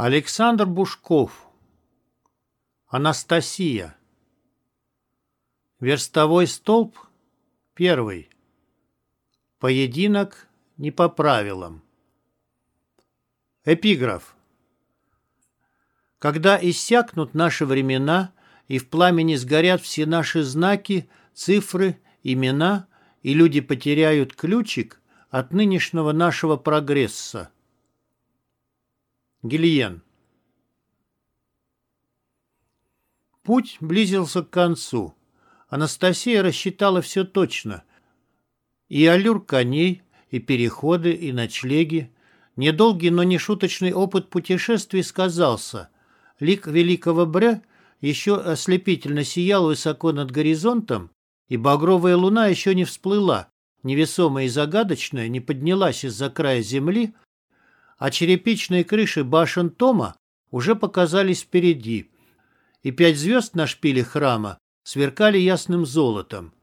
Александр Бушков Анастасия Верстовой столб Первый. Поединок не по правилам. Эпиграф. Когда иссякнут наши времена, и в пламени сгорят все наши знаки, цифры, имена, и люди потеряют ключик от нынешнего нашего прогресса. Гильен. Путь близился к концу. Анастасия рассчитала все точно. И аллюр коней, и переходы, и ночлеги. Недолгий, но не шуточный опыт путешествий сказался. Лик великого Бре еще ослепительно сиял высоко над горизонтом, и багровая луна еще не всплыла, невесомая и загадочная, не поднялась из-за края земли, а черепичные крыши башен Тома уже показались впереди, и пять звезд на шпиле храма сверкали ясным золотом.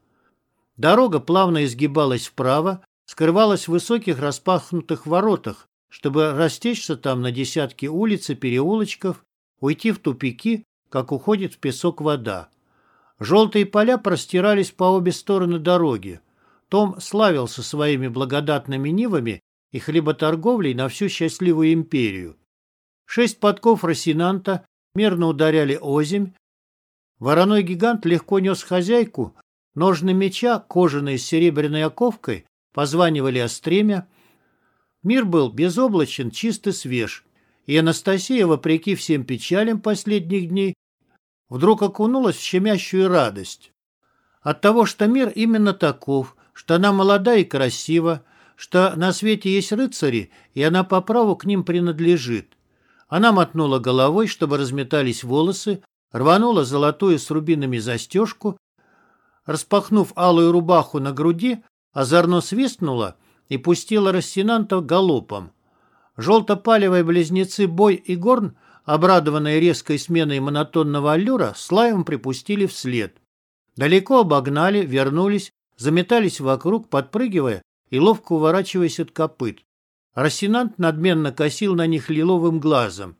Дорога плавно изгибалась вправо, скрывалась в высоких распахнутых воротах, чтобы растечься там на десятки улиц и переулочков, уйти в тупики, как уходит в песок вода. Желтые поля простирались по обе стороны дороги. Том славился своими благодатными нивами и хлеботорговлей на всю счастливую империю. Шесть подков Росинанта мерно ударяли озимь, Вороной гигант легко нес хозяйку, ножны меча, кожаные с серебряной оковкой, позванивали остремя. Мир был безоблачен, чист и свеж, и Анастасия, вопреки всем печалям последних дней, вдруг окунулась в щемящую радость. От того, что мир именно таков, что она молода и красива, что на свете есть рыцари, и она по праву к ним принадлежит. Она мотнула головой, чтобы разметались волосы, рванула золотую с рубинами застежку, распахнув алую рубаху на груди, озорно свистнула и пустила Рассенанта галопом. Желто-палевые близнецы Бой и Горн, обрадованные резкой сменой монотонного аллюра, с лаем припустили вслед. Далеко обогнали, вернулись, заметались вокруг, подпрыгивая и ловко уворачиваясь от копыт. Рассенант надменно косил на них лиловым глазом.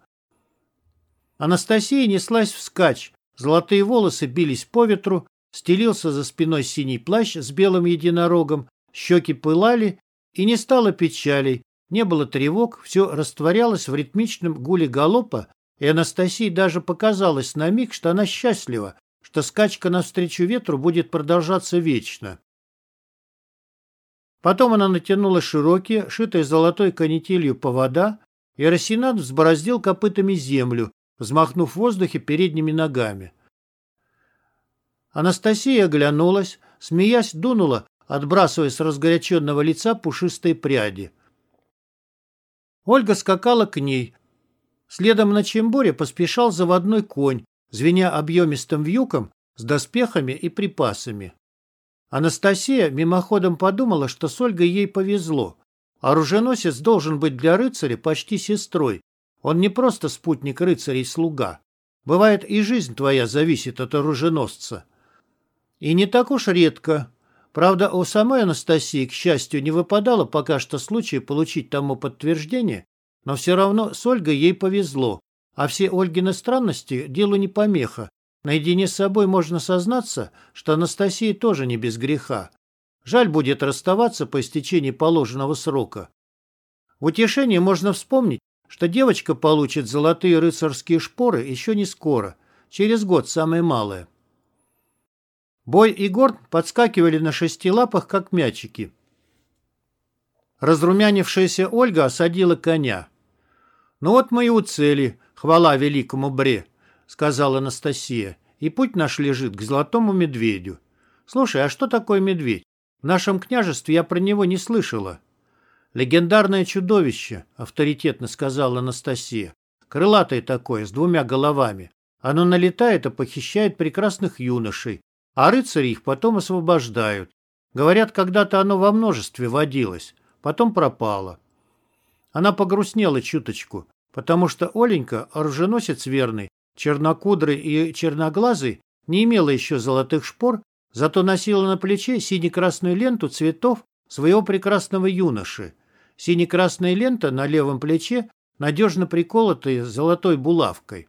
Анастасия неслась вскачь, золотые волосы бились по ветру, стелился за спиной синий плащ с белым единорогом, щеки пылали, и не стало печалей, не было тревог, все растворялось в ритмичном гуле галопа, и Анастасии даже показалось на миг, что она счастлива, что скачка навстречу ветру будет продолжаться вечно. Потом она натянула широкие, шитые золотой канителью повода, и Росинат взбороздил копытами землю, взмахнув в воздухе передними ногами. Анастасия оглянулась, смеясь, дунула, отбрасывая с разгоряченного лица пушистые пряди. Ольга скакала к ней. Следом на чемборе поспешал заводной конь, звеня объемистым вьюком с доспехами и припасами. Анастасия мимоходом подумала, что с Ольгой ей повезло. Оруженосец должен быть для рыцаря почти сестрой, он не просто спутник рыцарей-слуга. Бывает, и жизнь твоя зависит от оруженосца. И не так уж редко. Правда, у самой Анастасии, к счастью, не выпадало пока что случая получить тому подтверждение, но все равно с Ольгой ей повезло, а все Ольгины странности делу не помеха. Наедине с собой можно сознаться, что Анастасия тоже не без греха. Жаль будет расставаться по истечении положенного срока. В утешение можно вспомнить, что девочка получит золотые рыцарские шпоры еще не скоро, через год самое малое. Бой и Горд подскакивали на шести лапах, как мячики. Разрумянившаяся Ольга осадила коня. «Ну вот мы и у цели, хвала великому Бре», — сказала Анастасия, «и путь наш лежит к золотому медведю. Слушай, а что такое медведь? В нашем княжестве я про него не слышала». «Легендарное чудовище», — авторитетно сказала Анастасия. «Крылатое такое, с двумя головами. Оно налетает и похищает прекрасных юношей, а рыцари их потом освобождают. Говорят, когда-то оно во множестве водилось, потом пропало». Она погрустнела чуточку, потому что Оленька, оруженосец верный, чернокудрый и черноглазый, не имела еще золотых шпор, зато носила на плече сине-красную ленту цветов своего прекрасного юноши. Сине-красная лента на левом плече надежно приколотая золотой булавкой.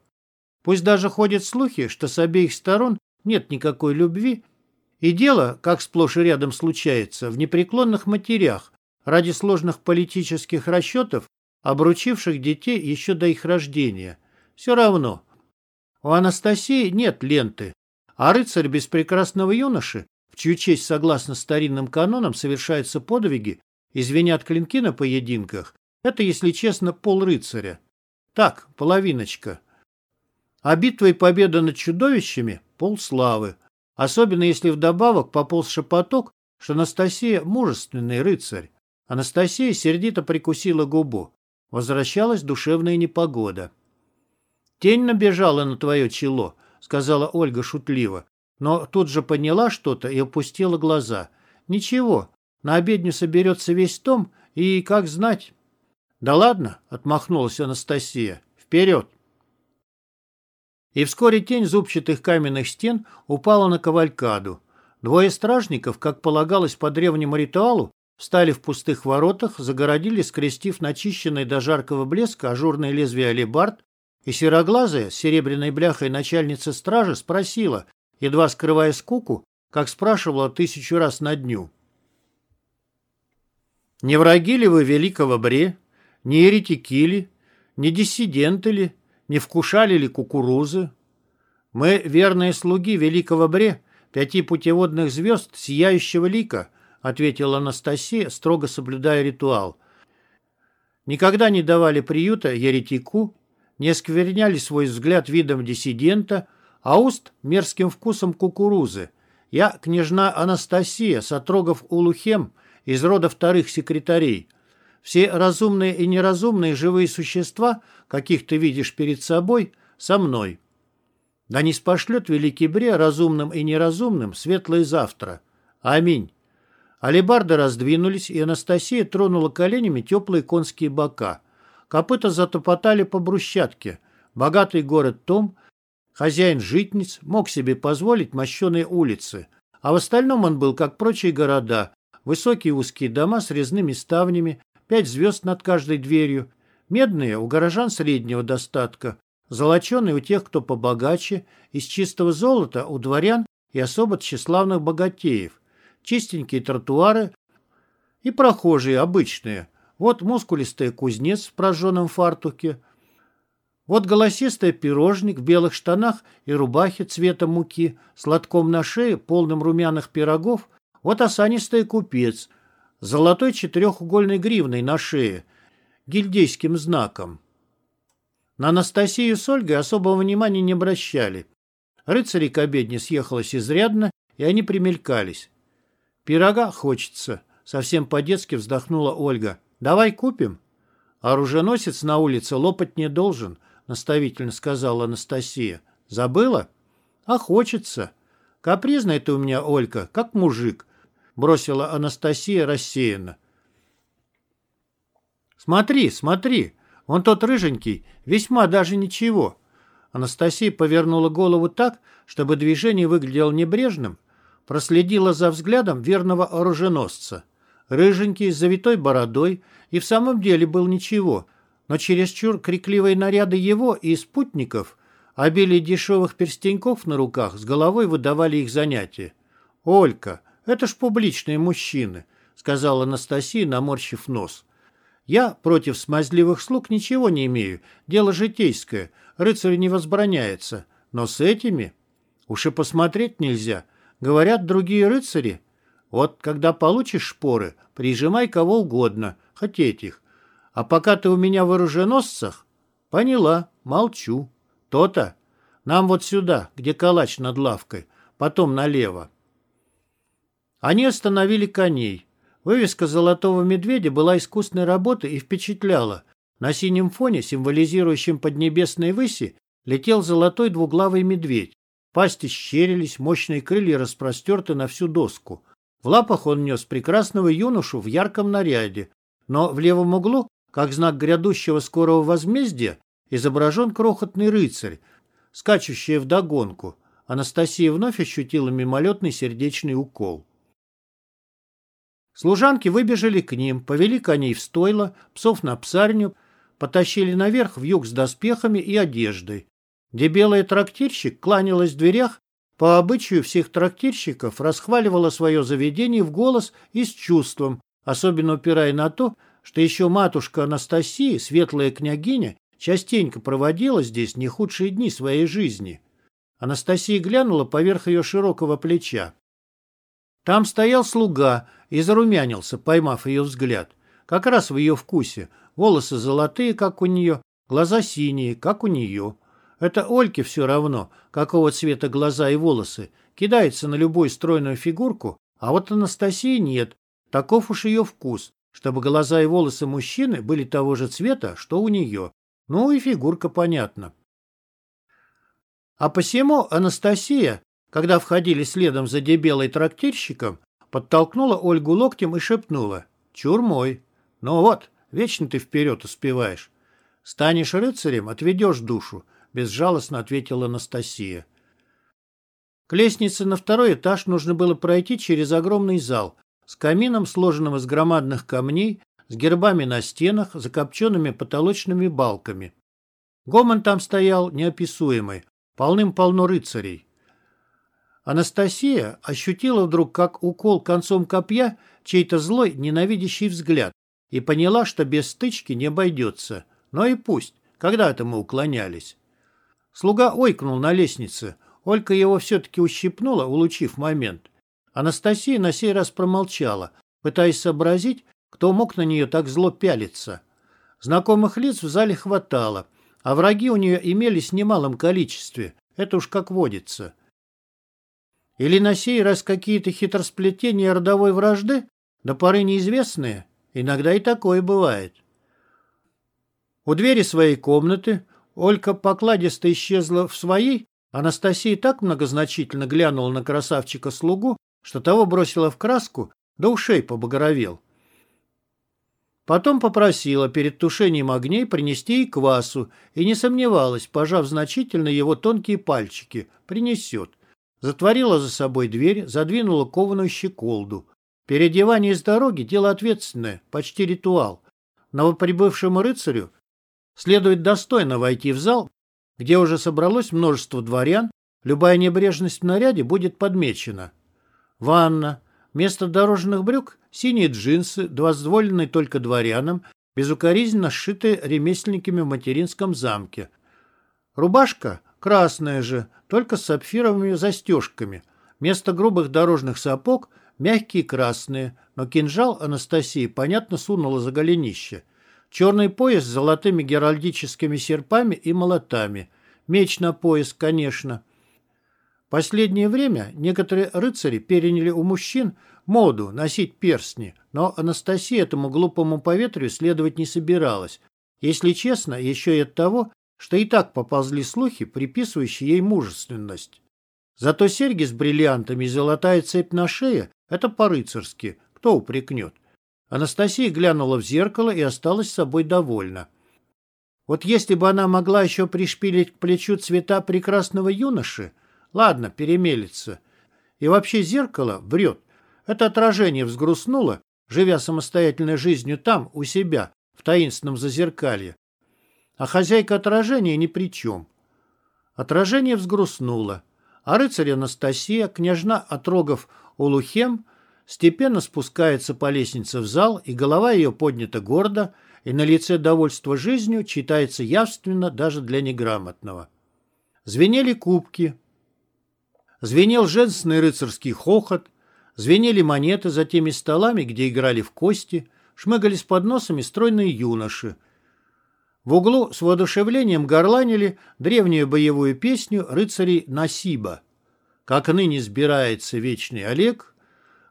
Пусть даже ходят слухи, что с обеих сторон нет никакой любви, и дело, как сплошь и рядом случается, в непреклонных матерях, ради сложных политических расчетов, обручивших детей еще до их рождения. Все равно. У Анастасии нет ленты, а рыцарь без прекрасного юноши, в чью честь, согласно старинным канонам, совершаются подвиги, извинят клинки на поединках, это, если честно, пол рыцаря. Так, половиночка. А битва и победа над чудовищами – пол славы. Особенно если вдобавок пополз шепоток, что Анастасия – мужественный рыцарь. Анастасия сердито прикусила губу. Возвращалась душевная непогода. «Тень набежала на твое чело», — сказала Ольга шутливо, но тут же поняла что-то и опустила глаза. «Ничего, на обедню соберется весь том, и как знать». «Да ладно», — отмахнулась Анастасия, — «вперед». И вскоре тень зубчатых каменных стен упала на кавалькаду. Двое стражников, как полагалось по древнему ритуалу, встали в пустых воротах, загородили, скрестив начищенный до жаркого блеска ажурное лезвие алебард, и сероглазая, серебряной бляхой начальница стражи, спросила, едва скрывая скуку, как спрашивала тысячу раз на дню. «Не враги ли вы великого Бре? Не еретики ли? Не диссиденты ли? Не вкушали ли кукурузы? Мы верные слуги великого Бре, пяти путеводных звезд сияющего лика», ответила Анастасия, строго соблюдая ритуал. Никогда не давали приюта еретику, не оскверняли свой взгляд видом диссидента, а уст мерзким вкусом кукурузы. Я княжна Анастасия, Сатрогов Улухем, из рода вторых секретарей. Все разумные и неразумные живые существа, каких ты видишь перед собой, со мной. Да не спошлет великий Бре разумным и неразумным светлое завтра. Аминь. Алибарды раздвинулись, и Анастасия тронула коленями теплые конские бока. Копыта затопотали по брусчатке. Богатый город Том, хозяин житниц, мог себе позволить мощеные улицы. А в остальном он был, как прочие города. Высокие узкие дома с резными ставнями, пять звезд над каждой дверью, медные у горожан среднего достатка, золоченые у тех, кто побогаче, из чистого золота у дворян и особо тщеславных богатеев, чистенькие тротуары и прохожие обычные – вот мускулистый кузнец в прожженном фартуке. Вот голосистый пирожник в белых штанах и рубахе цвета муки, с лотком на шее, полным румяных пирогов. Вот осанистый купец, золотой четырехугольной гривной на шее, гильдейским знаком. На Анастасию с Ольгой особого внимания не обращали. Рыцари к обедне съехалось изрядно, и они примелькались. «Пирога хочется», — совсем по-детски вздохнула Ольга. Давай купим. Оруженосец на улице лопать не должен, наставительно сказала Анастасия. Забыла? А хочется. Капризная ты у меня, Олька, как мужик, бросила Анастасия рассеянно. Смотри, смотри, он тот рыженький, весьма даже ничего. Анастасия повернула голову так, чтобы движение выглядело небрежным, проследила за взглядом верного оруженосца рыженький, с завитой бородой, и в самом деле был ничего, но чересчур крикливые наряды его и спутников, обилие дешевых перстеньков на руках с головой выдавали их занятия. «Олька, это ж публичные мужчины», — сказала Анастасия, наморщив нос. «Я против смазливых слуг ничего не имею, дело житейское, рыцарь не возбраняется, но с этими...» Уж и посмотреть нельзя. Говорят, другие рыцари вот когда получишь шпоры, прижимай кого угодно, хоть этих. А пока ты у меня в оруженосцах... Поняла, молчу. То-то. Нам вот сюда, где калач над лавкой, потом налево. Они остановили коней. Вывеска золотого медведя была искусной работы и впечатляла. На синем фоне, символизирующем поднебесные выси, летел золотой двуглавый медведь. Пасти щерились, мощные крылья распростерты на всю доску. В лапах он нес прекрасного юношу в ярком наряде, но в левом углу, как знак грядущего скорого возмездия, изображен крохотный рыцарь, скачущий вдогонку. Анастасия вновь ощутила мимолетный сердечный укол. Служанки выбежали к ним, повели коней в стойло, псов на псарню, потащили наверх в юг с доспехами и одеждой. Дебелая трактирщик кланялась в дверях, по обычаю всех трактирщиков расхваливала свое заведение в голос и с чувством, особенно упирая на то, что еще матушка Анастасия, светлая княгиня, частенько проводила здесь не худшие дни своей жизни. Анастасия глянула поверх ее широкого плеча. Там стоял слуга и зарумянился, поймав ее взгляд. Как раз в ее вкусе. Волосы золотые, как у нее, глаза синие, как у нее. Это Ольке все равно, какого цвета глаза и волосы. Кидается на любую стройную фигурку, а вот Анастасии нет. Таков уж ее вкус, чтобы глаза и волосы мужчины были того же цвета, что у нее. Ну и фигурка понятна. А посему Анастасия, когда входили следом за дебелой трактирщиком, подтолкнула Ольгу локтем и шепнула «Чур мой! Ну вот, вечно ты вперед успеваешь. Станешь рыцарем, отведешь душу», — безжалостно ответила Анастасия. К лестнице на второй этаж нужно было пройти через огромный зал с камином, сложенным из громадных камней, с гербами на стенах, закопченными потолочными балками. Гомон там стоял неописуемый, полным-полно рыцарей. Анастасия ощутила вдруг, как укол концом копья, чей-то злой, ненавидящий взгляд, и поняла, что без стычки не обойдется. Но и пусть, когда это мы уклонялись. Слуга ойкнул на лестнице. Олька его все-таки ущипнула, улучив момент. Анастасия на сей раз промолчала, пытаясь сообразить, кто мог на нее так зло пялиться. Знакомых лиц в зале хватало, а враги у нее имелись в немалом количестве. Это уж как водится. Или на сей раз какие-то хитросплетения родовой вражды, до поры неизвестные? Иногда и такое бывает. У двери своей комнаты Олька покладисто исчезла в своей, Анастасия так многозначительно глянула на красавчика-слугу, что того бросила в краску, до ушей побагровел. Потом попросила перед тушением огней принести ей квасу и не сомневалась, пожав значительно его тонкие пальчики, принесет. Затворила за собой дверь, задвинула кованую щеколду. Переодевание из дороги – дело ответственное, почти ритуал. Новоприбывшему рыцарю следует достойно войти в зал, где уже собралось множество дворян, любая небрежность в наряде будет подмечена. Ванна. Вместо дорожных брюк – синие джинсы, двоствольные только дворянам, безукоризненно сшитые ремесленниками в материнском замке. Рубашка – красная же, только с сапфировыми застежками. Вместо грубых дорожных сапог – мягкие красные, но кинжал Анастасии, понятно, сунула за голенище. Черный пояс с золотыми геральдическими серпами и молотами. Меч на пояс, конечно. Последнее время некоторые рыцари переняли у мужчин моду носить перстни, но Анастасия этому глупому поветрию следовать не собиралась. Если честно, еще и от того, что и так поползли слухи, приписывающие ей мужественность. Зато серьги с бриллиантами и золотая цепь на шее — это по-рыцарски, кто упрекнет. Анастасия глянула в зеркало и осталась собой довольна. Вот если бы она могла еще пришпилить к плечу цвета прекрасного юноши, ладно, перемелется. И вообще зеркало врет. Это отражение взгрустнуло, живя самостоятельной жизнью там, у себя, в таинственном зазеркалье, а хозяйка отражения ни при чем. Отражение взгрустнуло, а рыцарь Анастасия, княжна отрогов Улухем, степенно спускается по лестнице в зал, и голова ее поднята гордо, и на лице довольство жизнью читается явственно даже для неграмотного. Звенели кубки, звенел женственный рыцарский хохот, звенели монеты за теми столами, где играли в кости, шмыгали с подносами стройные юноши, в углу с воодушевлением горланили древнюю боевую песню рыцарей Насиба. Как ныне сбирается вечный Олег,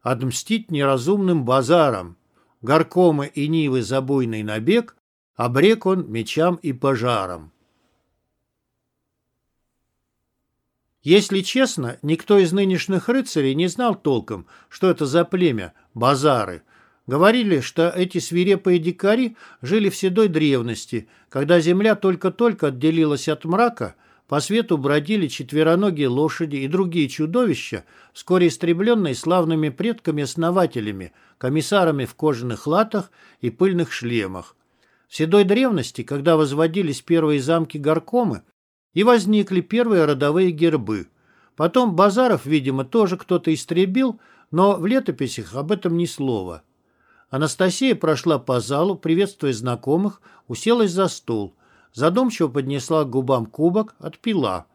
отмстить неразумным базарам. Горкомы и нивы забойный набег, обрек он мечам и пожарам. Если честно, никто из нынешних рыцарей не знал толком, что это за племя – базары. Говорили, что эти свирепые дикари жили в седой древности, когда земля только-только отделилась от мрака, по свету бродили четвероногие лошади и другие чудовища, вскоре истребленные славными предками-основателями, комиссарами в кожаных латах и пыльных шлемах. В седой древности, когда возводились первые замки горкомы, и возникли первые родовые гербы. Потом базаров, видимо, тоже кто-то истребил, но в летописях об этом ни слова. Анастасия прошла по залу, приветствуя знакомых, уселась за стол. Задумчиво поднесла к губам кубок, отпила.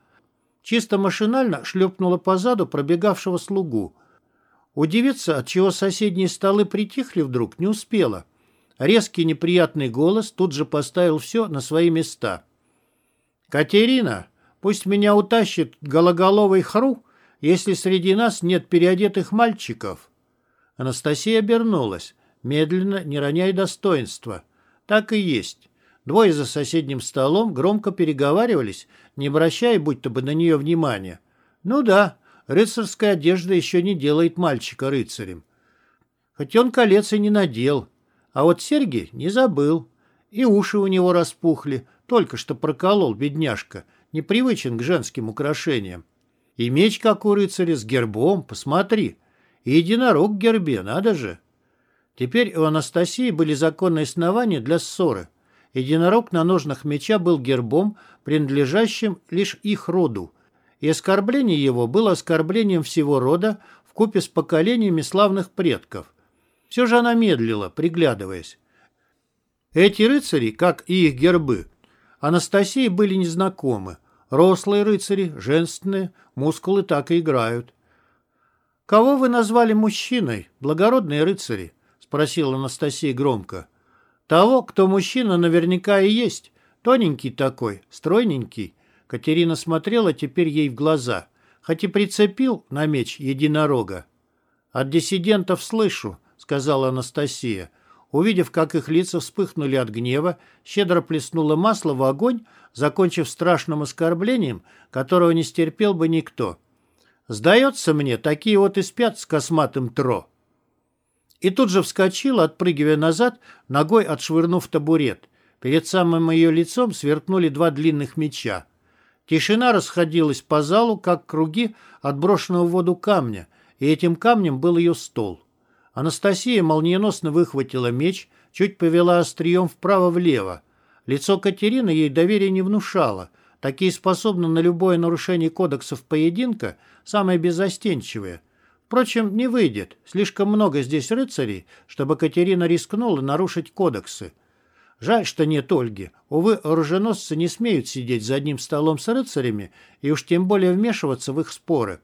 Чисто машинально шлепнула по заду пробегавшего слугу. Удивиться, от чего соседние столы притихли вдруг, не успела. Резкий неприятный голос тут же поставил все на свои места. «Катерина, пусть меня утащит гологоловый хру, если среди нас нет переодетых мальчиков». Анастасия обернулась, медленно, не роняя достоинства. Так и есть. Двое за соседним столом громко переговаривались, не обращая будто бы на нее внимания. Ну да, рыцарская одежда еще не делает мальчика рыцарем. Хоть он колец и не надел, а вот серьги не забыл. И уши у него распухли, только что проколол, бедняжка, непривычен к женским украшениям. И меч, как у рыцаря, с гербом, посмотри. И единорог в гербе, надо же. Теперь у Анастасии были законные основания для ссоры. Единорог на ножнах меча был гербом, принадлежащим лишь их роду, и оскорбление его было оскорблением всего рода в купе с поколениями славных предков. Все же она медлила, приглядываясь. Эти рыцари, как и их гербы, Анастасии были незнакомы. Рослые рыцари, женственные, мускулы так и играют. «Кого вы назвали мужчиной, благородные рыцари?» — спросила Анастасия громко. «Того, кто мужчина, наверняка и есть. Тоненький такой, стройненький». Катерина смотрела теперь ей в глаза, хоть и прицепил на меч единорога. «От диссидентов слышу», — сказала Анастасия. Увидев, как их лица вспыхнули от гнева, щедро плеснула масло в огонь, закончив страшным оскорблением, которого не стерпел бы никто. «Сдается мне, такие вот и спят с косматым тро». И тут же вскочила, отпрыгивая назад, ногой отшвырнув табурет. Перед самым ее лицом сверкнули два длинных меча. Тишина расходилась по залу, как круги отброшенного в воду камня, и этим камнем был ее стол. Анастасия молниеносно выхватила меч, чуть повела острием вправо-влево. Лицо Катерины ей доверия не внушало. Такие способны на любое нарушение кодексов поединка, самые безостенчивые. Впрочем, не выйдет. Слишком много здесь рыцарей, чтобы Катерина рискнула нарушить кодексы. Жаль, что нет Ольги. Увы, оруженосцы не смеют сидеть за одним столом с рыцарями и уж тем более вмешиваться в их споры.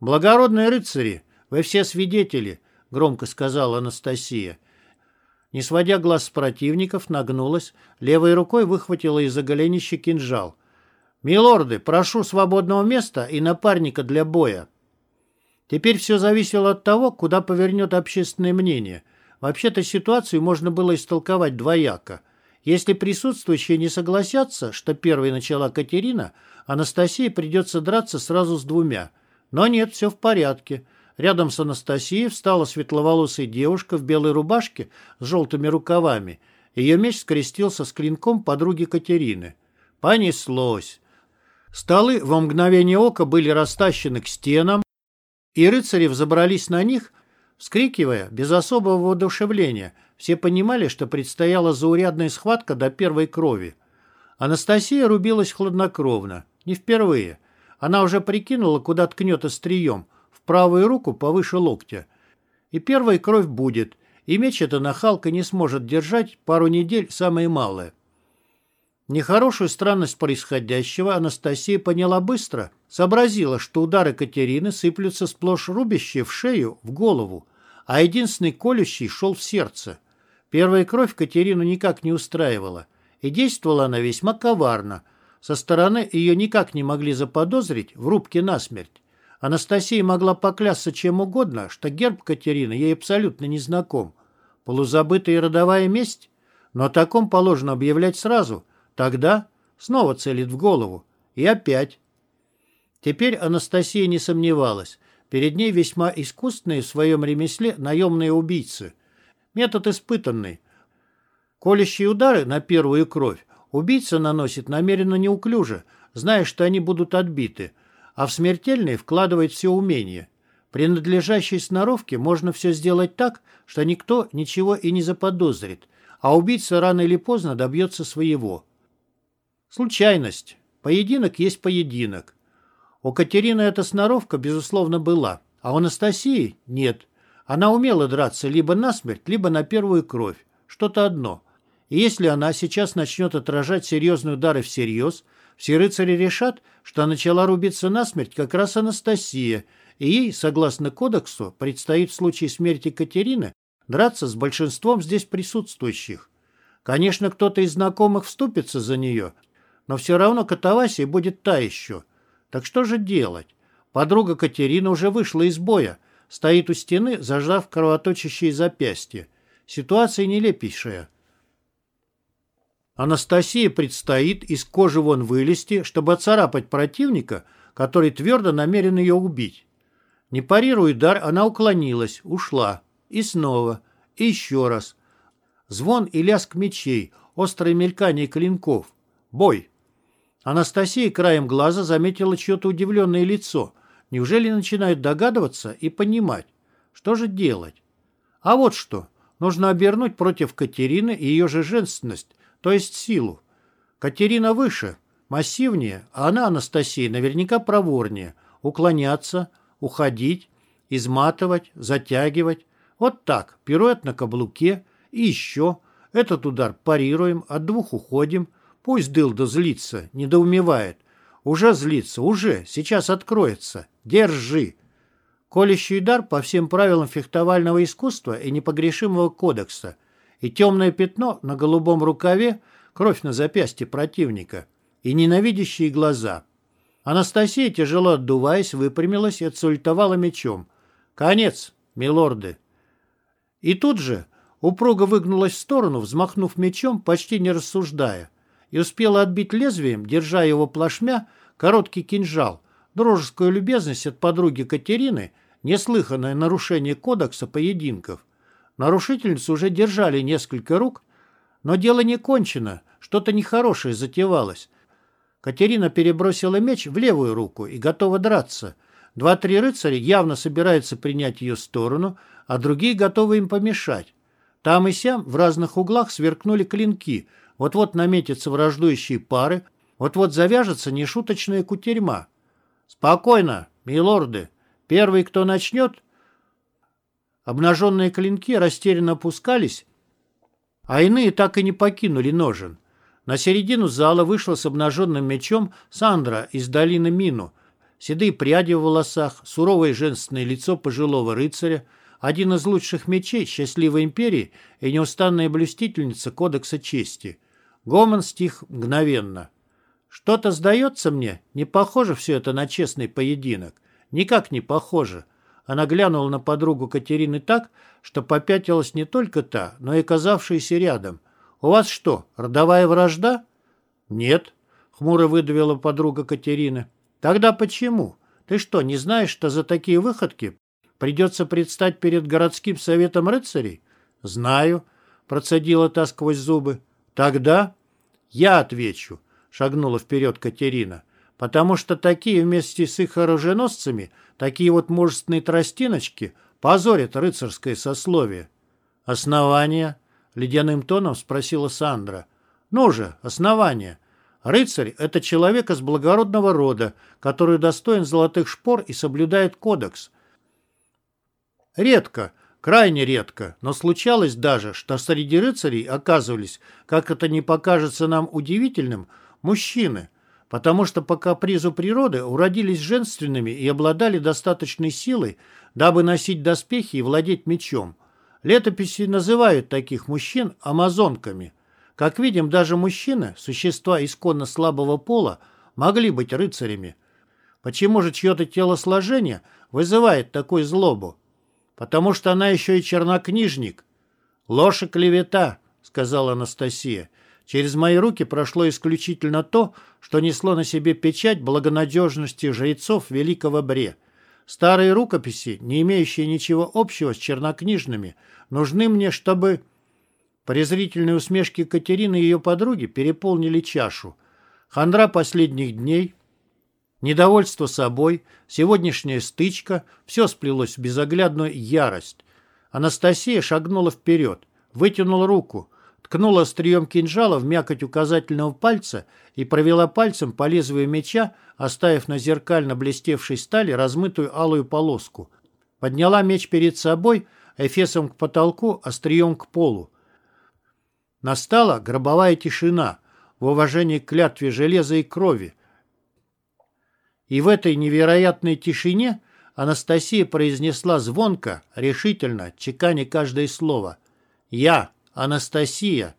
«Благородные рыцари, вы все свидетели», — громко сказала Анастасия. Не сводя глаз с противников, нагнулась, левой рукой выхватила из-за голенища кинжал. «Милорды, прошу свободного места и напарника для боя». Теперь все зависело от того, куда повернет общественное мнение. Вообще-то ситуацию можно было истолковать двояко. Если присутствующие не согласятся, что первой начала Катерина, Анастасии придется драться сразу с двумя. Но нет, все в порядке. Рядом с Анастасией встала светловолосая девушка в белой рубашке с желтыми рукавами. Ее меч скрестился с клинком подруги Катерины. Понеслось. Столы во мгновение ока были растащены к стенам, и рыцари взобрались на них, вскрикивая без особого воодушевления. Все понимали, что предстояла заурядная схватка до первой крови. Анастасия рубилась хладнокровно. Не впервые. Она уже прикинула, куда ткнет острием, в правую руку повыше локтя. И первая кровь будет, и меч эта нахалка не сможет держать пару недель самое малое. Нехорошую странность происходящего Анастасия поняла быстро, сообразила, что удары Катерины сыплются сплошь рубящие в шею, в голову, а единственный колющий шел в сердце. Первая кровь Катерину никак не устраивала, и действовала она весьма коварно. Со стороны ее никак не могли заподозрить в рубке насмерть. Анастасия могла поклясться чем угодно, что герб Катерины ей абсолютно не знаком. Полузабытая родовая месть? Но о таком положено объявлять сразу. Тогда снова целит в голову. И опять. Теперь Анастасия не сомневалась. Перед ней весьма искусственные в своем ремесле наемные убийцы. Метод испытанный. Колющие удары на первую кровь убийца наносит намеренно неуклюже, зная, что они будут отбиты, а в смертельные вкладывает все умение. При надлежащей сноровке можно все сделать так, что никто ничего и не заподозрит, а убийца рано или поздно добьется своего. Случайность. Поединок есть поединок. У Катерины эта сноровка, безусловно, была, а у Анастасии нет. Она умела драться либо насмерть, либо на первую кровь. Что-то одно. И если она сейчас начнет отражать серьезные удары всерьез, все рыцари решат, что начала рубиться насмерть как раз Анастасия, и ей, согласно кодексу, предстоит в случае смерти Катерины драться с большинством здесь присутствующих. Конечно, кто-то из знакомых вступится за нее, но все равно катавасия будет та еще. Так что же делать? Подруга Катерина уже вышла из боя, стоит у стены, зажав кровоточащие запястья. Ситуация нелепейшая. Анастасии предстоит из кожи вон вылезти, чтобы оцарапать противника, который твердо намерен ее убить. Не парируя удар, она уклонилась, ушла. И снова. И еще раз. Звон и лязг мечей, острое мелькание клинков. Бой. Анастасия краем глаза заметила чье-то удивленное лицо. Неужели начинает догадываться и понимать? Что же делать? А вот что. Нужно обернуть против Катерины ее же женственность, то есть силу. Катерина выше, массивнее, а она, Анастасия, наверняка проворнее. Уклоняться, уходить, изматывать, затягивать. Вот так, пируэт на каблуке. И еще. Этот удар парируем, от двух уходим. Пусть дылда злится, недоумевает. Уже злится, уже, сейчас откроется. Держи. Колющий удар по всем правилам фехтовального искусства и непогрешимого кодекса и темное пятно на голубом рукаве, кровь на запястье противника, и ненавидящие глаза. Анастасия, тяжело отдуваясь, выпрямилась и отсультовала мечом. «Конец, милорды!» И тут же упруго выгнулась в сторону, взмахнув мечом, почти не рассуждая, и успела отбить лезвием, держа его плашмя, короткий кинжал, дружескую любезность от подруги Катерины, неслыханное нарушение кодекса поединков – Нарушительницу уже держали несколько рук, но дело не кончено, что-то нехорошее затевалось. Катерина перебросила меч в левую руку и готова драться. Два-три рыцаря явно собираются принять ее сторону, а другие готовы им помешать. Там и сям в разных углах сверкнули клинки, вот-вот наметятся враждующие пары, вот-вот завяжется нешуточная кутерьма. «Спокойно, милорды. Первый, кто начнет, Обнаженные клинки растерянно опускались, а иные так и не покинули ножен. На середину зала вышла с обнаженным мечом Сандра из долины Мину. Седые пряди в волосах, суровое женственное лицо пожилого рыцаря, один из лучших мечей счастливой империи и неустанная блюстительница Кодекса чести. Гомон стих мгновенно. Что-то сдается мне, не похоже все это на честный поединок. Никак не похоже. Она глянула на подругу Катерины так, что попятилась не только та, но и казавшаяся рядом. «У вас что, родовая вражда?» «Нет», — хмуро выдавила подруга Катерины. «Тогда почему? Ты что, не знаешь, что за такие выходки придется предстать перед городским советом рыцарей?» «Знаю», — процедила та сквозь зубы. «Тогда я отвечу», — шагнула вперед Катерина потому что такие вместе с их оруженосцами, такие вот мужественные тростиночки, позорят рыцарское сословие. «Основания?» — ледяным тоном спросила Сандра. «Ну же, основания. Рыцарь — это человек из благородного рода, который достоин золотых шпор и соблюдает кодекс. Редко, крайне редко, но случалось даже, что среди рыцарей оказывались, как это не покажется нам удивительным, мужчины, потому что по капризу природы уродились женственными и обладали достаточной силой, дабы носить доспехи и владеть мечом. Летописи называют таких мужчин амазонками. Как видим, даже мужчины, существа исконно слабого пола, могли быть рыцарями. Почему же чье-то телосложение вызывает такую злобу? Потому что она еще и чернокнижник. Ложь и клевета, сказала Анастасия. Через мои руки прошло исключительно то, что несло на себе печать благонадежности жрецов Великого Бре. Старые рукописи, не имеющие ничего общего с чернокнижными, нужны мне, чтобы... Презрительные усмешки Катерины и ее подруги переполнили чашу. Хандра последних дней, недовольство собой, сегодняшняя стычка – все сплелось в безоглядную ярость. Анастасия шагнула вперед, вытянула руку, ткнула острием кинжала в мякоть указательного пальца и провела пальцем по лезвию меча, оставив на зеркально блестевшей стали размытую алую полоску. Подняла меч перед собой, эфесом к потолку, острием к полу. Настала гробовая тишина в уважении к клятве железа и крови. И в этой невероятной тишине Анастасия произнесла звонко, решительно, чеканя каждое слово. «Я, Анастасия,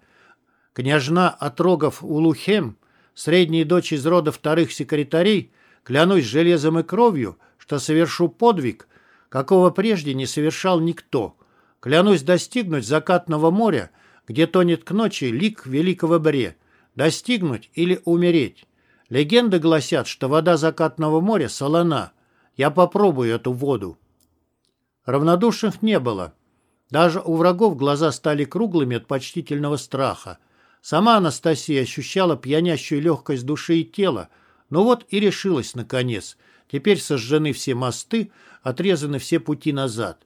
княжна Отрогов Улухем, средняя дочь из рода вторых секретарей, клянусь железом и кровью, что совершу подвиг, какого прежде не совершал никто. Клянусь достигнуть закатного моря, где тонет к ночи лик великого Бре, достигнуть или умереть. Легенды гласят, что вода закатного моря солона. Я попробую эту воду. Равнодушных не было. Даже у врагов глаза стали круглыми от почтительного страха. Сама Анастасия ощущала пьянящую легкость души и тела, но вот и решилась наконец. Теперь сожжены все мосты, отрезаны все пути назад.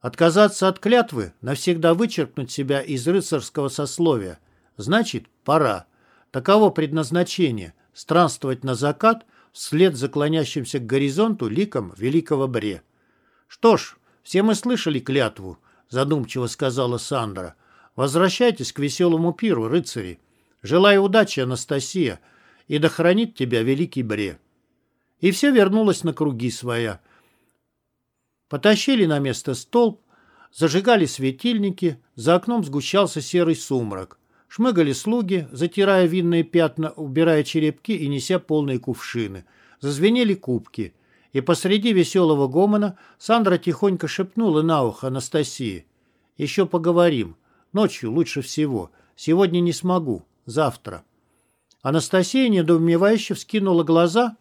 Отказаться от клятвы, навсегда вычеркнуть себя из рыцарского сословия. Значит, пора. Таково предназначение – странствовать на закат вслед за клонящимся к горизонту ликом великого Бре. Что ж, все мы слышали клятву, задумчиво сказала Сандра. Возвращайтесь к веселому пиру, рыцари. Желаю удачи, Анастасия, и да хранит тебя великий Бре. И все вернулось на круги своя. Потащили на место столб, зажигали светильники, за окном сгущался серый сумрак. Шмыгали слуги, затирая винные пятна, убирая черепки и неся полные кувшины. Зазвенели кубки. И посреди веселого гомона Сандра тихонько шепнула на ухо Анастасии. «Еще поговорим. Ночью лучше всего. Сегодня не смогу. Завтра». Анастасия недоумевающе вскинула глаза,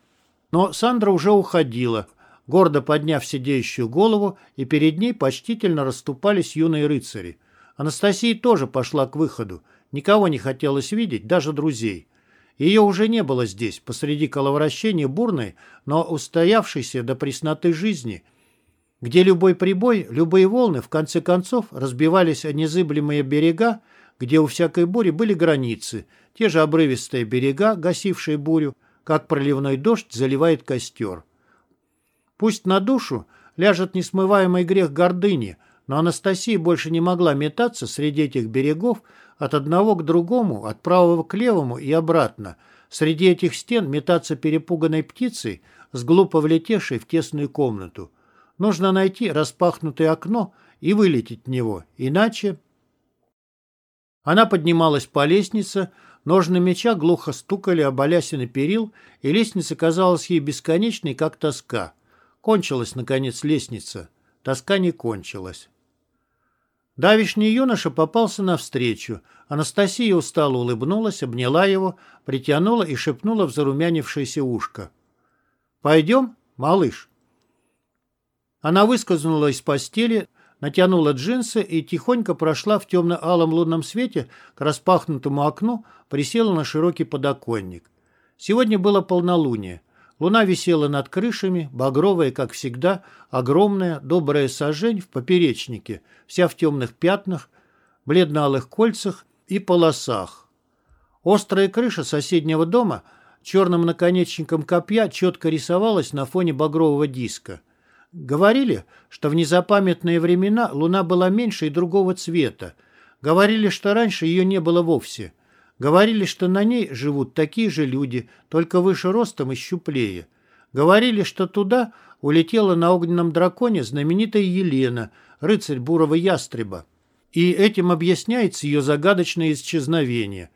но Сандра уже уходила, гордо подняв сидеющую голову, и перед ней почтительно расступались юные рыцари. Анастасия тоже пошла к выходу. Никого не хотелось видеть, даже друзей. Ее уже не было здесь, посреди коловращения бурной, но устоявшейся до пресноты жизни, где любой прибой, любые волны, в конце концов, разбивались о незыблемые берега, где у всякой бури были границы, те же обрывистые берега, гасившие бурю, как проливной дождь заливает костер. Пусть на душу ляжет несмываемый грех гордыни, но Анастасия больше не могла метаться среди этих берегов от одного к другому, от правого к левому и обратно, среди этих стен метаться перепуганной птицей, с глупо влетевшей в тесную комнату. Нужно найти распахнутое окно и вылететь в него, иначе... Она поднималась по лестнице, ножны меча глухо стукали об балясины перил, и лестница казалась ей бесконечной, как тоска. Кончилась, наконец, лестница. Тоска не кончилась. Давишний юноша попался навстречу. Анастасия устало улыбнулась, обняла его, притянула и шепнула в зарумянившееся ушко. «Пойдем, малыш?» Она выскользнула из постели, натянула джинсы и тихонько прошла в темно-алом лунном свете к распахнутому окну, присела на широкий подоконник. Сегодня было полнолуние. Луна висела над крышами, багровая, как всегда, огромная, добрая сажень в поперечнике, вся в темных пятнах, бледно-алых кольцах и полосах. Острая крыша соседнего дома черным наконечником копья четко рисовалась на фоне багрового диска. Говорили, что в незапамятные времена луна была меньше и другого цвета. Говорили, что раньше ее не было вовсе. Говорили, что на ней живут такие же люди, только выше ростом и щуплее. Говорили, что туда улетела на огненном драконе знаменитая Елена, рыцарь бурого ястреба. И этим объясняется ее загадочное исчезновение.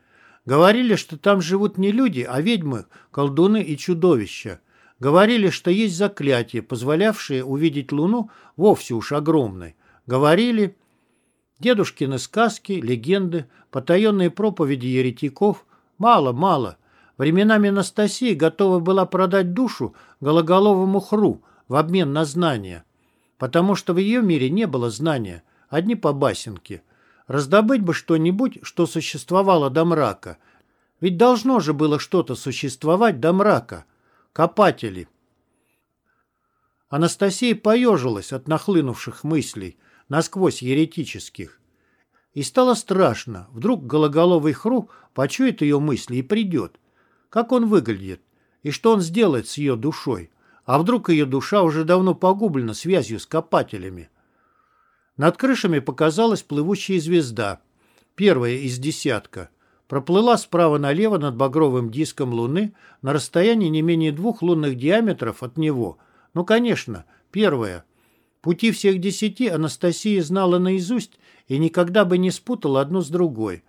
Говорили, что там живут не люди, а ведьмы, колдуны и чудовища. Говорили, что есть заклятие, позволявшее увидеть Луну вовсе уж огромной. Говорили дедушкины сказки, легенды, потаенные проповеди еретиков. Мало, мало. Временами Анастасия готова была продать душу гологоловому хру в обмен на знания. Потому что в ее мире не было знания, одни побасенки. Раздобыть бы что-нибудь, что существовало до мрака. Ведь должно же было что-то существовать до мрака. Копатели. Анастасия поежилась от нахлынувших мыслей, насквозь еретических. И стало страшно. Вдруг гологоловый хру почует ее мысли и придет. Как он выглядит? И что он сделает с ее душой? А вдруг ее душа уже давно погублена связью с копателями? Над крышами показалась плывущая звезда, первая из десятка. Проплыла справа налево над багровым диском Луны на расстоянии не менее двух лунных диаметров от него. Ну, конечно, первая. Пути всех десяти Анастасия знала наизусть и никогда бы не спутала одну с другой.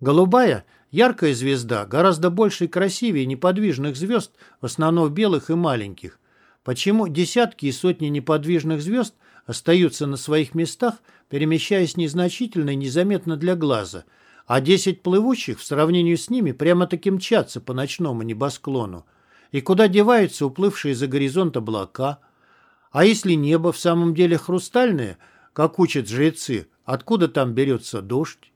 Голубая – яркая звезда, гораздо больше и красивее неподвижных звезд, в основном белых и маленьких. Почему десятки и сотни неподвижных звезд остаются на своих местах, перемещаясь незначительно и незаметно для глаза, а десять плывущих в сравнении с ними прямо-таки мчатся по ночному небосклону? И куда деваются уплывшие за горизонт облака? А если небо в самом деле хрустальное, как учат жрецы, откуда там берется дождь?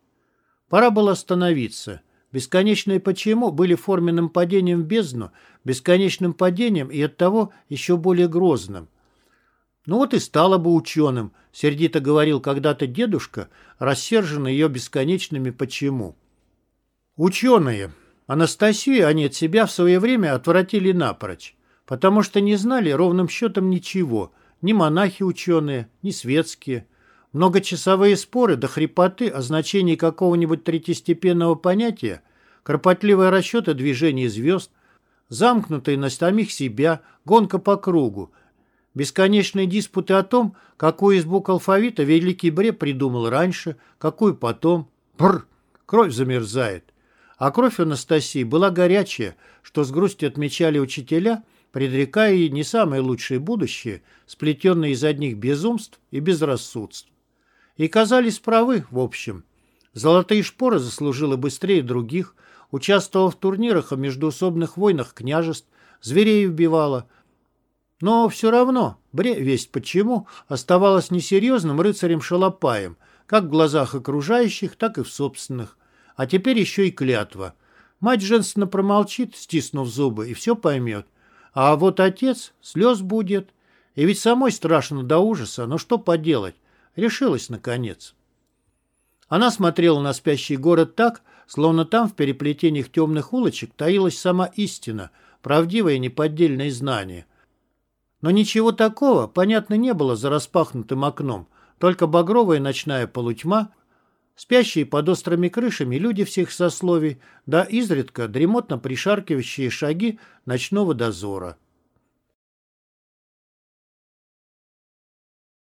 Пора было остановиться. Бесконечные «почему» были форменным падением в бездну, бесконечным падением и оттого еще более грозным. Ну вот и стало бы ученым, сердито говорил когда-то дедушка, рассерженный ее бесконечными «почему». Ученые. Анастасию они от себя в свое время отвратили напрочь, потому что не знали ровным счетом ничего, ни монахи-ученые, ни светские. Многочасовые споры до хрипоты о значении какого-нибудь третьестепенного понятия, кропотливые расчеты движений звезд, замкнутые на самих себя, гонка по кругу, бесконечные диспуты о том, какую из букв алфавита Великий Бре придумал раньше, какую потом. Бррр, кровь замерзает. А кровь Анастасии была горячая, что с грустью отмечали учителя, предрекая ей не самое лучшее будущее, сплетенное из одних безумств и безрассудств. И казались правы, в общем. Золотые шпоры заслужила быстрее других, участвовала в турнирах о междуусобных войнах княжеств, зверей убивала. Но все равно, бре весть почему, оставалась несерьезным рыцарем-шалопаем, как в глазах окружающих, так и в собственных. А теперь еще и клятва. Мать женственно промолчит, стиснув зубы, и все поймет. А вот отец слез будет. И ведь самой страшно до ужаса, но что поделать? Решилась, наконец. Она смотрела на спящий город так, словно там в переплетениях темных улочек таилась сама истина, правдивое и неподдельное знание. Но ничего такого, понятно, не было за распахнутым окном, только багровая ночная полутьма, спящие под острыми крышами люди всех сословий, да изредка дремотно пришаркивающие шаги ночного дозора.